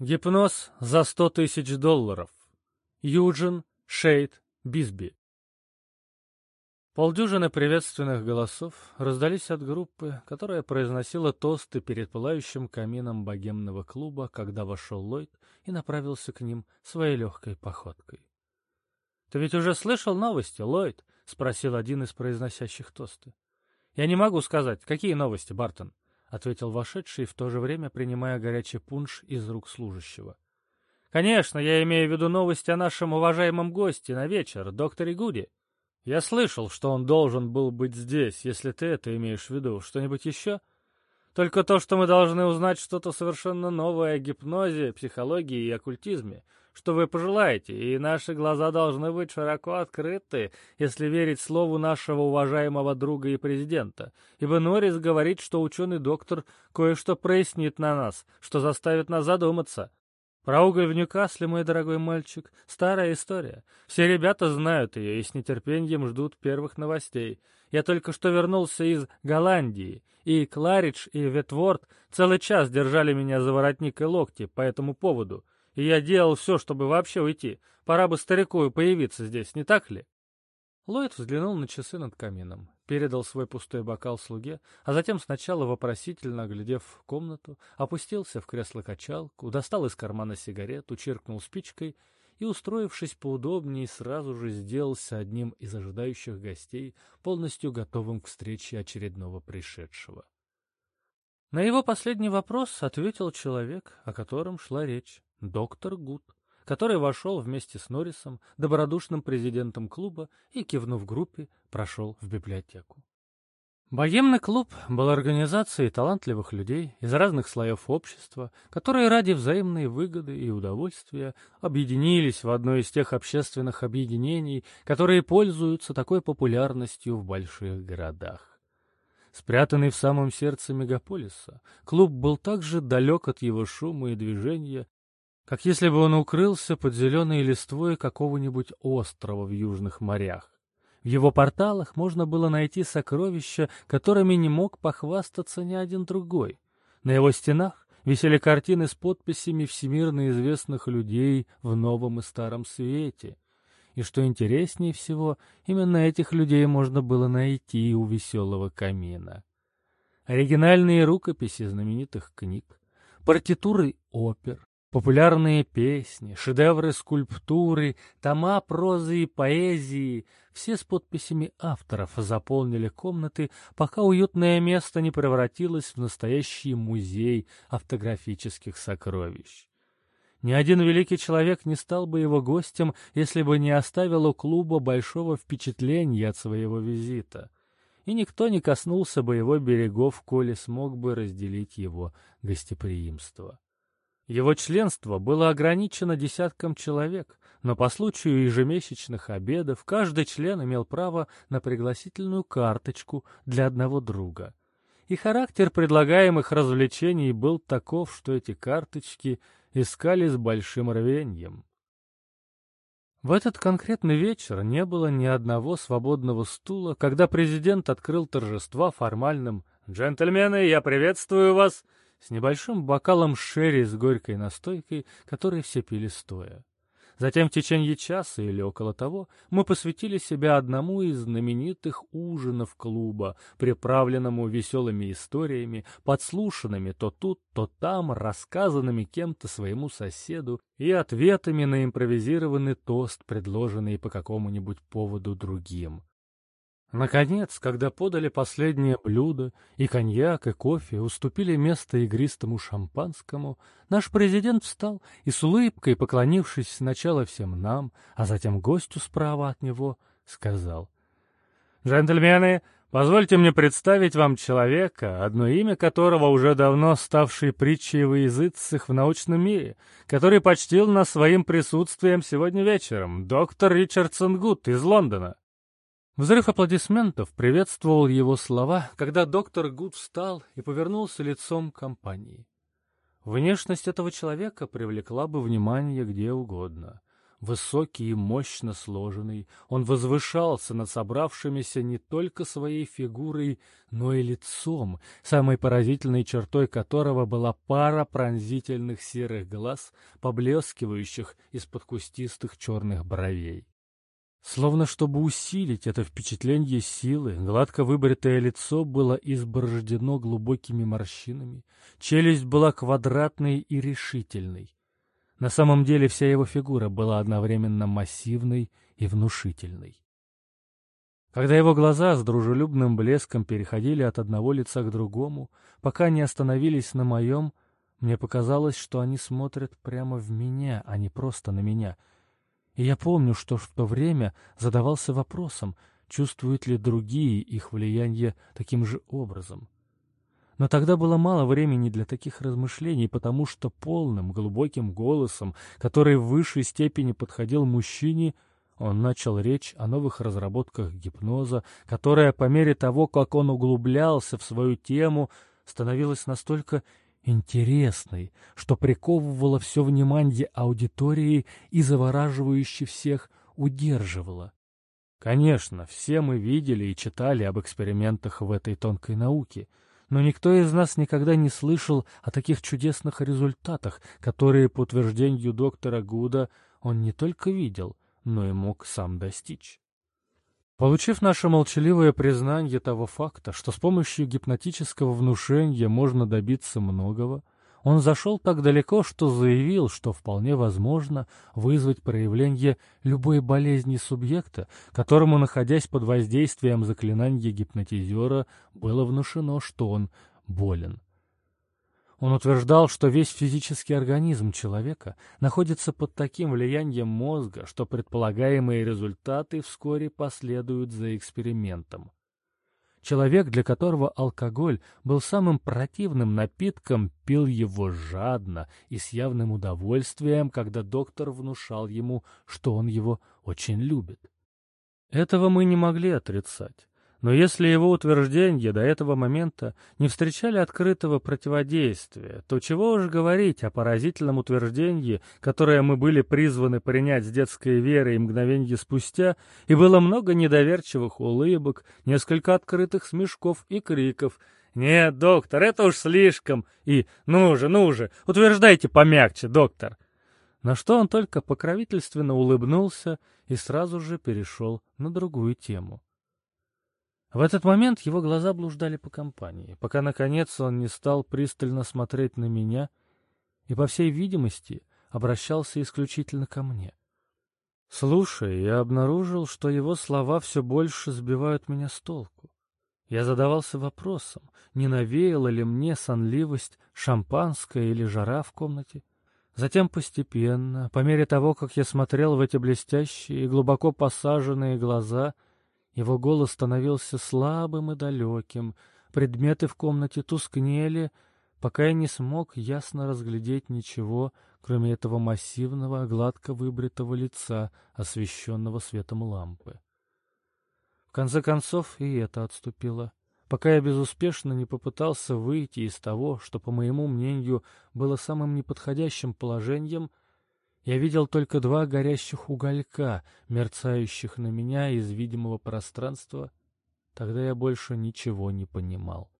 Гипноз за сто тысяч долларов. Юджин Шейд Бисби. Полдюжины приветственных голосов раздались от группы, которая произносила тосты перед пылающим камином богемного клуба, когда вошел Ллойд и направился к ним своей легкой походкой. — Ты ведь уже слышал новости, Ллойд? — спросил один из произносящих тосты. — Я не могу сказать, какие новости, Бартон? — ответил вошедший, в то же время принимая горячий пунш из рук служащего. — Конечно, я имею в виду новости о нашем уважаемом госте на вечер, докторе Гуди. Я слышал, что он должен был быть здесь, если ты это имеешь в виду. Что-нибудь еще? Только то, что мы должны узнать что-то совершенно новое о гипнозе, психологии и оккультизме что вы пожелаете, и наши глаза должны быть широко открыты, если верить слову нашего уважаемого друга и президента, ибо Норрис говорит, что ученый-доктор кое-что прояснит на нас, что заставит нас задуматься. Про уголь в Ньюкасле, мой дорогой мальчик, старая история. Все ребята знают ее и с нетерпением ждут первых новостей. Я только что вернулся из Голландии, и Кларидж и Ветворд целый час держали меня за воротник и локти по этому поводу — и я делал все, чтобы вообще уйти. Пора бы старику появиться здесь, не так ли?» Ллойд взглянул на часы над камином, передал свой пустой бокал слуге, а затем сначала вопросительно оглядев комнату, опустился в кресло-качалку, достал из кармана сигарету, чиркнул спичкой и, устроившись поудобнее, сразу же сделался одним из ожидающих гостей, полностью готовым к встрече очередного пришедшего. На его последний вопрос ответил человек, о котором шла речь доктор Гуд, который вошел вместе с Норрисом, добродушным президентом клуба, и, кивнув группе, прошел в библиотеку. Богемный клуб был организацией талантливых людей из разных слоев общества, которые ради взаимной выгоды и удовольствия объединились в одно из тех общественных объединений, которые пользуются такой популярностью в больших городах. Спрятанный в самом сердце мегаполиса, клуб был также далек от его шума и движения, как если бы он укрылся под зеленой листвой какого-нибудь острова в южных морях. В его порталах можно было найти сокровища, которыми не мог похвастаться ни один другой. На его стенах висели картины с подписями всемирно известных людей в новом и старом свете. И что интереснее всего, именно этих людей можно было найти у веселого камина. Оригинальные рукописи знаменитых книг, партитуры опер, Популярные песни, шедевры скульптуры, тома прозы и поэзии — все с подписями авторов заполнили комнаты, пока уютное место не превратилось в настоящий музей автографических сокровищ. Ни один великий человек не стал бы его гостем, если бы не оставил у клуба большого впечатления от своего визита. И никто не коснулся бы его берегов, коли смог бы разделить его гостеприимство. Его членство было ограничено десятком человек, но по случаю ежемесячных обедов каждый член имел право на пригласительную карточку для одного друга. И характер предлагаемых развлечений был таков, что эти карточки искали с большим рвением. В этот конкретный вечер не было ни одного свободного стула, когда президент открыл торжества формальным «Джентльмены, я приветствую вас!» С небольшим бокалом шерри с горькой настойкой, который все пили стоя. Затем в течение часа или около того мы посвятили себя одному из знаменитых ужинов клуба, приправленному веселыми историями, подслушанными то тут, то там, рассказанными кем-то своему соседу и ответами на импровизированный тост, предложенный по какому-нибудь поводу другим. Наконец, когда подали последнее блюдо, и коньяк, и кофе уступили место игристому шампанскому, наш президент встал и с улыбкой, поклонившись сначала всем нам, а затем гостю справа от него, сказал. «Джентльмены, позвольте мне представить вам человека, одно имя которого уже давно ставший притчей во языцах в научном мире, который почтил нас своим присутствием сегодня вечером, доктор Ричардсон Гуд из Лондона». Взрыв аплодисментов приветствовал его слова, когда доктор Гуд встал и повернулся лицом к компании. Внешность этого человека привлекла бы внимание где угодно. Высокий и мощно сложенный, он возвышался над собравшимися не только своей фигурой, но и лицом, самой поразительной чертой которого была пара пронзительных серых глаз, поблескивающих из-под кустистых черных бровей. Словно чтобы усилить это впечатление силы, гладко выбритое лицо было изборождено глубокими морщинами, челюсть была квадратной и решительной. На самом деле вся его фигура была одновременно массивной и внушительной. Когда его глаза с дружелюбным блеском переходили от одного лица к другому, пока не остановились на моем, мне показалось, что они смотрят прямо в меня, а не просто на меня. И я помню, что в то время задавался вопросом, чувствуют ли другие их влияние таким же образом. Но тогда было мало времени для таких размышлений, потому что полным, глубоким голосом, который в высшей степени подходил мужчине, он начал речь о новых разработках гипноза, которая по мере того, как он углублялся в свою тему, становилась настолько интересной, что приковывала все внимание аудитории и завораживающе всех удерживала. Конечно, все мы видели и читали об экспериментах в этой тонкой науке — но никто из нас никогда не слышал о таких чудесных результатах, которые, по утверждению доктора Гуда, он не только видел, но и мог сам достичь. Получив наше молчаливое признание того факта, что с помощью гипнотического внушения можно добиться многого, он зашел так далеко, что заявил, что вполне возможно вызвать проявление любой болезни субъекта, которому, находясь под воздействием заклинания гипнотизера, было внушено, что он болен. Он утверждал, что весь физический организм человека находится под таким влиянием мозга, что предполагаемые результаты вскоре последуют за экспериментом. Человек, для которого алкоголь был самым противным напитком, пил его жадно и с явным удовольствием, когда доктор внушал ему, что он его очень любит. Этого мы не могли отрицать. Но если его утверждения до этого момента не встречали открытого противодействия, то чего уж говорить о поразительном утверждении, которое мы были призваны принять с детской верой мгновенье спустя, и было много недоверчивых улыбок, несколько открытых смешков и криков «Нет, доктор, это уж слишком!» и «Ну же, ну же, утверждайте помягче, доктор!» На что он только покровительственно улыбнулся и сразу же перешел на другую тему. В этот момент его глаза блуждали по компании, пока, наконец, он не стал пристально смотреть на меня и, по всей видимости, обращался исключительно ко мне. Слушай, я обнаружил, что его слова все больше сбивают меня с толку. Я задавался вопросом, не навеяла ли мне сонливость шампанское или жара в комнате. Затем постепенно, по мере того, как я смотрел в эти блестящие и глубоко посаженные глаза — его голос становился слабым и далеким, предметы в комнате тускнели, пока я не смог ясно разглядеть ничего, кроме этого массивного, гладко выбритого лица, освещенного светом лампы. В конце концов и это отступило, пока я безуспешно не попытался выйти из того, что, по моему мнению, было самым неподходящим положением — я видел только два горящих уголька, мерцающих на меня из видимого пространства. Тогда я больше ничего не понимал.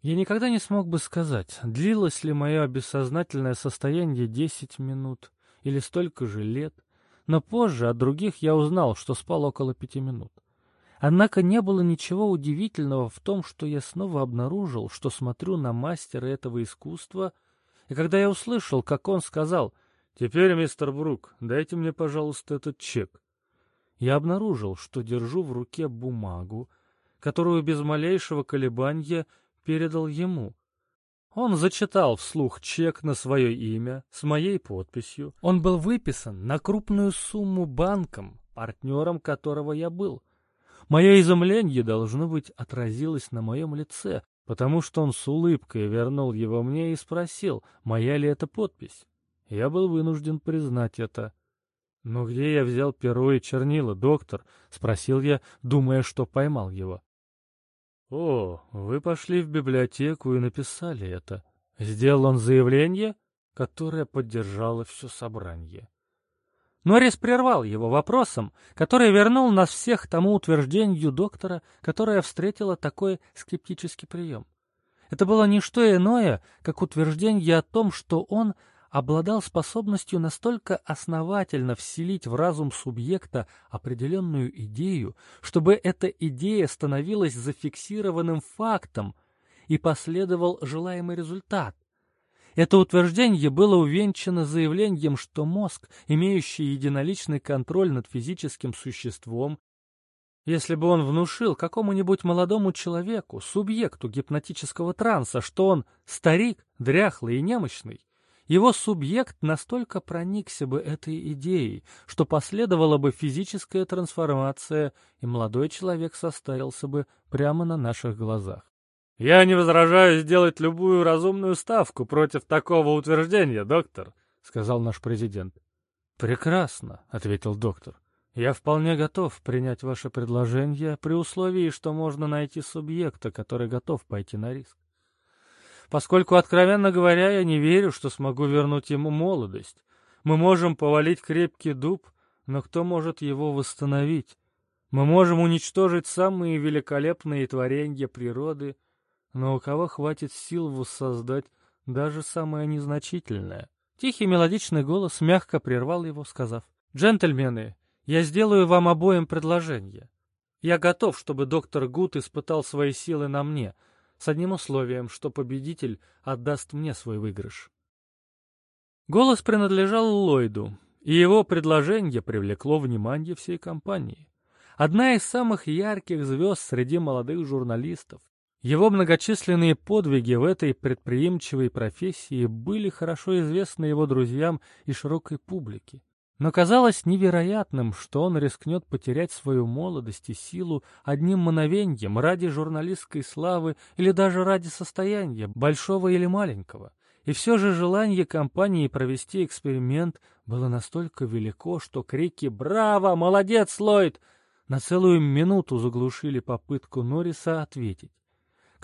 Я никогда не смог бы сказать, длилось ли мое бессознательное состояние десять минут или столько же лет, но позже от других я узнал, что спал около пяти минут. Однако не было ничего удивительного в том, что я снова обнаружил, что смотрю на мастера этого искусства — и когда я услышал, как он сказал «Теперь, мистер Брук, дайте мне, пожалуйста, этот чек», я обнаружил, что держу в руке бумагу, которую без малейшего колебания передал ему. Он зачитал вслух чек на свое имя с моей подписью. Он был выписан на крупную сумму банком, партнером которого я был. Мое изумление, должно быть, отразилось на моем лице, потому что он с улыбкой вернул его мне и спросил, моя ли это подпись. Я был вынужден признать это. «Но где я взял перо и чернила, доктор?» — спросил я, думая, что поймал его. «О, вы пошли в библиотеку и написали это. Сделал он заявление?» которая поддержала все собрание. Норрис прервал его вопросом, который вернул нас всех к тому утверждению доктора, которое встретило такой скептический прием. Это было не что иное, как утверждение о том, что он обладал способностью настолько основательно вселить в разум субъекта определенную идею, чтобы эта идея становилась зафиксированным фактом и последовал желаемый результат. Это утверждение было увенчано заявлением, что мозг, имеющий единоличный контроль над физическим существом, если бы он внушил какому-нибудь молодому человеку, субъекту гипнотического транса, что он старик, дряхлый и немощный, его субъект настолько проникся бы этой идеей, что последовала бы физическая трансформация, и молодой человек состарился бы прямо на наших глазах. «Я не возражаю сделать любую разумную ставку против такого утверждения, доктор», — сказал наш президент. «Прекрасно», — ответил доктор. «Я вполне готов принять ваше предложение при условии, что можно найти субъекта, который готов пойти на риск. Поскольку, откровенно говоря, я не верю, что смогу вернуть ему молодость. Мы можем повалить крепкий дуб, но кто может его восстановить? Мы можем уничтожить самые великолепные творения природы — но у кого хватит сил воссоздать даже самое незначительное? Тихий мелодичный голос мягко прервал его, сказав, «Джентльмены, я сделаю вам обоим предложение. Я готов, чтобы доктор Гуд испытал свои силы на мне, с одним условием, что победитель отдаст мне свой выигрыш». Голос принадлежал Ллойду, и его предложение привлекло внимание всей компании. Одна из самых ярких звезд среди молодых журналистов, его многочисленные подвиги в этой предприимчивой профессии были хорошо известны его друзьям и широкой публике. Но казалось невероятным, что он рискнет потерять свою молодость и силу одним мановеньем ради журналистской славы или даже ради состояния, большого или маленького. И все же желание компании провести эксперимент было настолько велико, что крики «Браво! Молодец, Ллойд!» на целую минуту заглушили попытку Норриса ответить.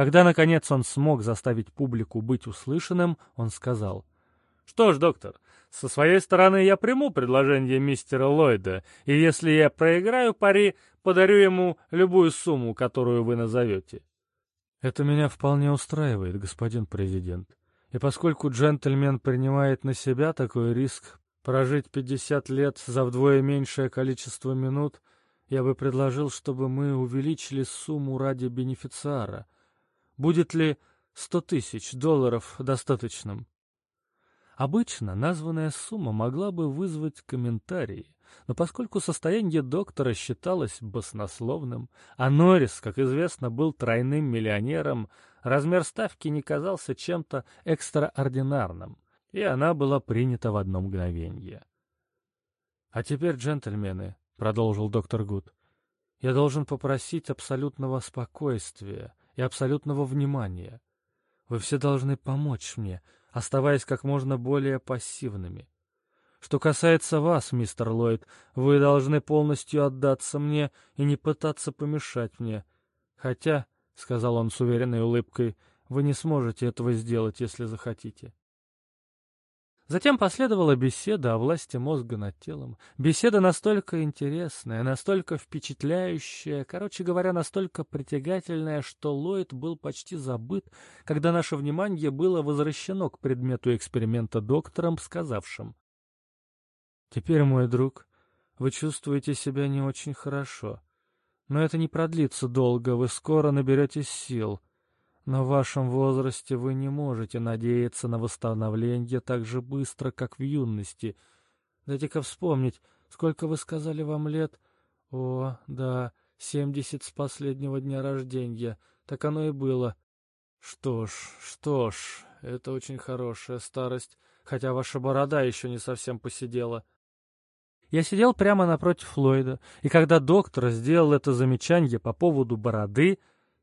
Когда, наконец, он смог заставить публику быть услышанным, он сказал, «Что ж, доктор, со своей стороны я приму предложение мистера Ллойда, и если я проиграю пари, подарю ему любую сумму, которую вы назовете». «Это меня вполне устраивает, господин президент. И поскольку джентльмен принимает на себя такой риск прожить 50 лет за вдвое меньшее количество минут, я бы предложил, чтобы мы увеличили сумму ради бенефициара — Будет ли сто тысяч долларов достаточным? Обычно названная сумма могла бы вызвать комментарии, но поскольку состояние доктора считалось баснословным, а Норрис, как известно, был тройным миллионером, размер ставки не казался чем-то экстраординарным, и она была принята в одно мгновение. «А теперь, джентльмены», — продолжил доктор Гуд, — «я должен попросить абсолютного спокойствия, и абсолютного внимания. Вы все должны помочь мне, оставаясь как можно более пассивными. Что касается вас, мистер Ллойд, вы должны полностью отдаться мне и не пытаться помешать мне. Хотя, — сказал он с уверенной улыбкой, — вы не сможете этого сделать, если захотите. Затем последовала беседа о власти мозга над телом. Беседа настолько интересная, настолько впечатляющая, короче говоря, настолько притягательная, что Ллойд был почти забыт, когда наше внимание было возвращено к предмету эксперимента доктором, сказавшим. «Теперь, мой друг, вы чувствуете себя не очень хорошо. Но это не продлится долго, вы скоро наберетесь сил». В вашем возрасте вы не можете надеяться на восстановление так же быстро, как в юности. Дайте-ка вспомнить, сколько вы сказали вам лет? О, да, семьдесят с последнего дня рождения. Так оно и было. Что ж, что ж, это очень хорошая старость, хотя ваша борода еще не совсем посидела. Я сидел прямо напротив Флойда, и когда доктор сделал это замечание по поводу бороды,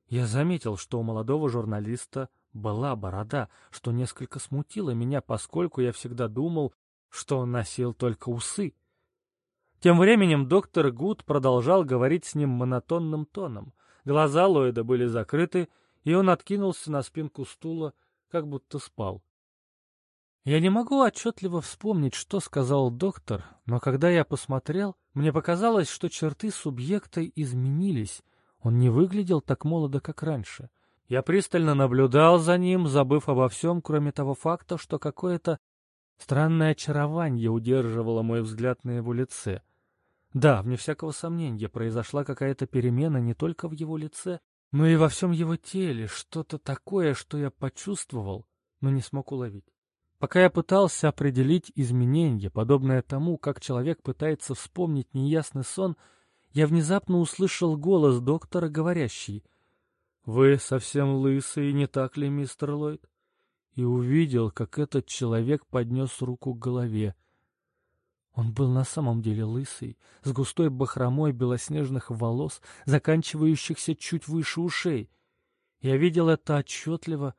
я заметил, что у молодого журналиста была борода, что несколько смутило меня, поскольку я всегда думал, что он носил только усы. Тем временем доктор Гуд продолжал говорить с ним монотонным тоном. Глаза Ллойда были закрыты, и он откинулся на спинку стула, как будто спал. Я не могу отчетливо вспомнить, что сказал доктор, но когда я посмотрел, мне показалось, что черты субъекта изменились. Он не выглядел так молодо, как раньше. Я пристально наблюдал за ним, забыв обо всем, кроме того факта, что какое-то странное очарование удерживало мой взгляд на его лице. Да, вне всякого сомнения, произошла какая-то перемена не только в его лице, но и во всем его теле, что-то такое, что я почувствовал, но не смог уловить. Пока я пытался определить изменения, подобное тому, как человек пытается вспомнить неясный сон, я внезапно услышал голос доктора, говорящий «Вы совсем лысый, не так ли, мистер Ллойд?» и увидел, как этот человек поднес руку к голове. Он был на самом деле лысый, с густой бахромой белоснежных волос, заканчивающихся чуть выше ушей. Я видел это отчетливо,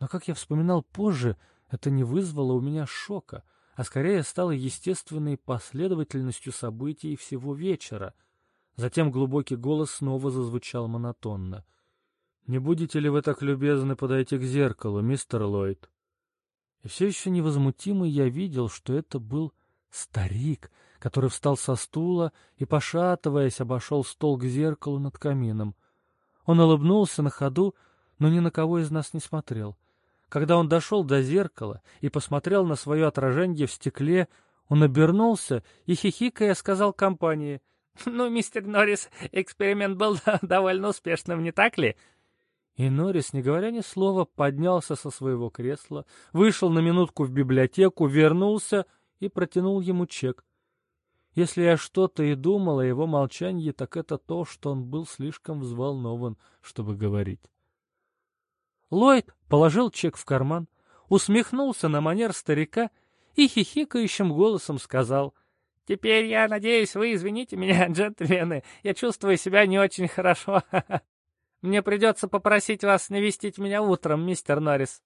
но, как я вспоминал позже, — это не вызвало у меня шока, а скорее стало естественной последовательностью событий всего вечера. Затем глубокий голос снова зазвучал монотонно. «Не будете ли вы так любезны подойти к зеркалу, мистер Ллойд?» И все еще невозмутимый я видел, что это был старик, который встал со стула и, пошатываясь, обошел стол к зеркалу над камином. Он улыбнулся на ходу, но ни на кого из нас не смотрел — когда он дошел до зеркала и посмотрел на свое отражение в стекле, он обернулся и, хихикая, сказал компании, «Ну, мистер Норрис, эксперимент был довольно успешным, не так ли?» И Норрис, не говоря ни слова, поднялся со своего кресла, вышел на минутку в библиотеку, вернулся и протянул ему чек. Если я что-то и думал о его молчании, так это то, что он был слишком взволнован, чтобы говорить. Ллойд положил чек в карман, усмехнулся на манер старика и хихикающим голосом сказал «Теперь, я надеюсь, вы извините меня, джентльмены, я чувствую себя не очень хорошо. Мне придется попросить вас навестить меня утром, мистер Норрис».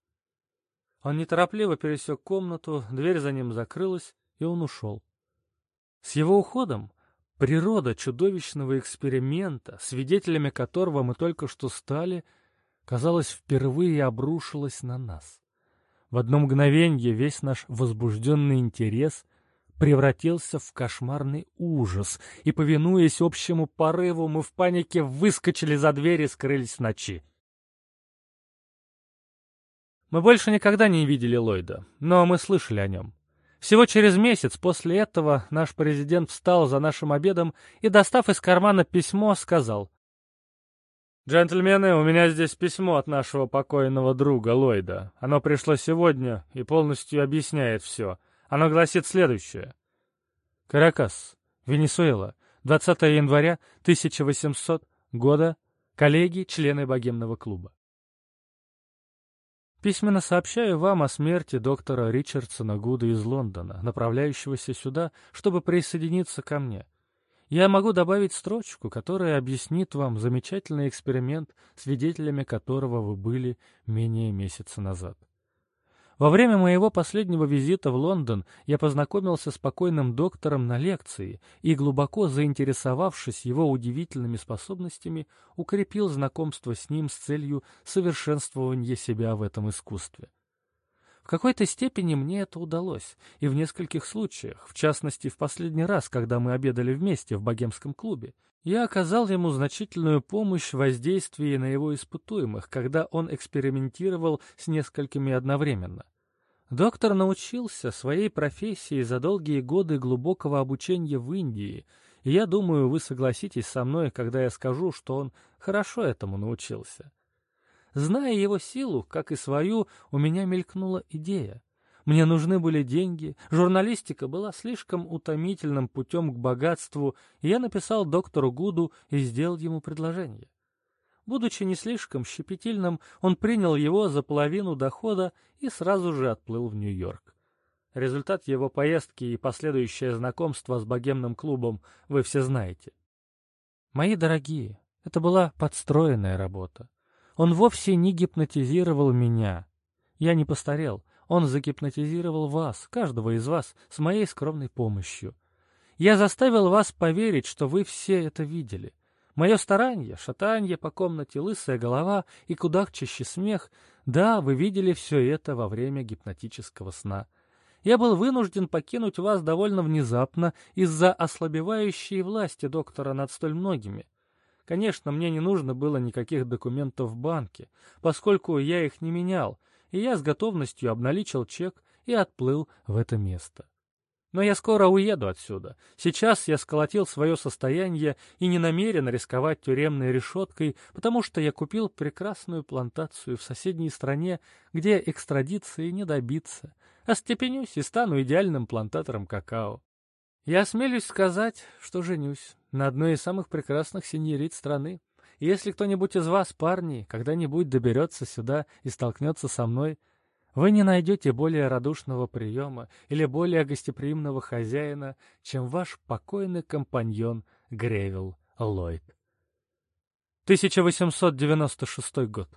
Он неторопливо пересек комнату, дверь за ним закрылась, и он ушел. С его уходом природа чудовищного эксперимента, свидетелями которого мы только что стали, — казалось, впервые обрушилась на нас. В одно мгновенье весь наш возбужденный интерес превратился в кошмарный ужас, и, повинуясь общему порыву, мы в панике выскочили за дверь и скрылись в ночи. Мы больше никогда не видели Ллойда, но мы слышали о нем. Всего через месяц после этого наш президент встал за нашим обедом и, достав из кармана письмо, сказал «Джентльмены, у меня здесь письмо от нашего покойного друга Ллойда. Оно пришло сегодня и полностью объясняет все. Оно гласит следующее. Каракас, Венесуэла, 20 января 1800 года, коллеги, члены богемного клуба. Письменно сообщаю вам о смерти доктора Ричардсона Гуда из Лондона, направляющегося сюда, чтобы присоединиться ко мне. Я могу добавить строчку, которая объяснит вам замечательный эксперимент, свидетелями которого вы были менее месяца назад. Во время моего последнего визита в Лондон я познакомился с покойным доктором на лекции и, глубоко заинтересовавшись его удивительными способностями, укрепил знакомство с ним с целью совершенствования себя в этом искусстве. В какой-то степени мне это удалось, и в нескольких случаях, в частности, в последний раз, когда мы обедали вместе в богемском клубе, я оказал ему значительную помощь в воздействии на его испытуемых, когда он экспериментировал с несколькими одновременно. Доктор научился своей профессии за долгие годы глубокого обучения в Индии, и я думаю, вы согласитесь со мной, когда я скажу, что он хорошо этому научился. Зная его силу, как и свою, у меня мелькнула идея. Мне нужны были деньги, журналистика была слишком утомительным путем к богатству, и я написал доктору Гуду и сделал ему предложение. Будучи не слишком щепетильным, он принял его за половину дохода и сразу же отплыл в Нью-Йорк. Результат его поездки и последующее знакомство с богемным клубом вы все знаете. Мои дорогие, это была подстроенная работа. Он вовсе не гипнотизировал меня. Я не постарел. Он загипнотизировал вас, каждого из вас, с моей скромной помощью. Я заставил вас поверить, что вы все это видели. Мое старание, шатанье по комнате, лысая голова и кудахчащий смех Да, вы видели все это во время гипнотического сна. Я был вынужден покинуть вас довольно внезапно из-за ослабевающей власти доктора над столь многими. Конечно, мне не нужно было никаких документов в банке, поскольку я их не менял, и я с готовностью обналичил чек и отплыл в это место. Но я скоро уеду отсюда. Сейчас я сколотил свое состояние и не намерен рисковать тюремной решеткой, потому что я купил прекрасную плантацию в соседней стране, где экстрадиции не добиться. Остепенюсь и стану идеальным плантатором какао. Я осмелюсь сказать, что женюсь на одной из самых прекрасных синьорит страны. И если кто-нибудь из вас, парни, когда-нибудь доберется сюда и столкнется со мной, вы не найдете более радушного приема или более гостеприимного хозяина, чем ваш покойный компаньон Гревил Ллойд. 1896 год.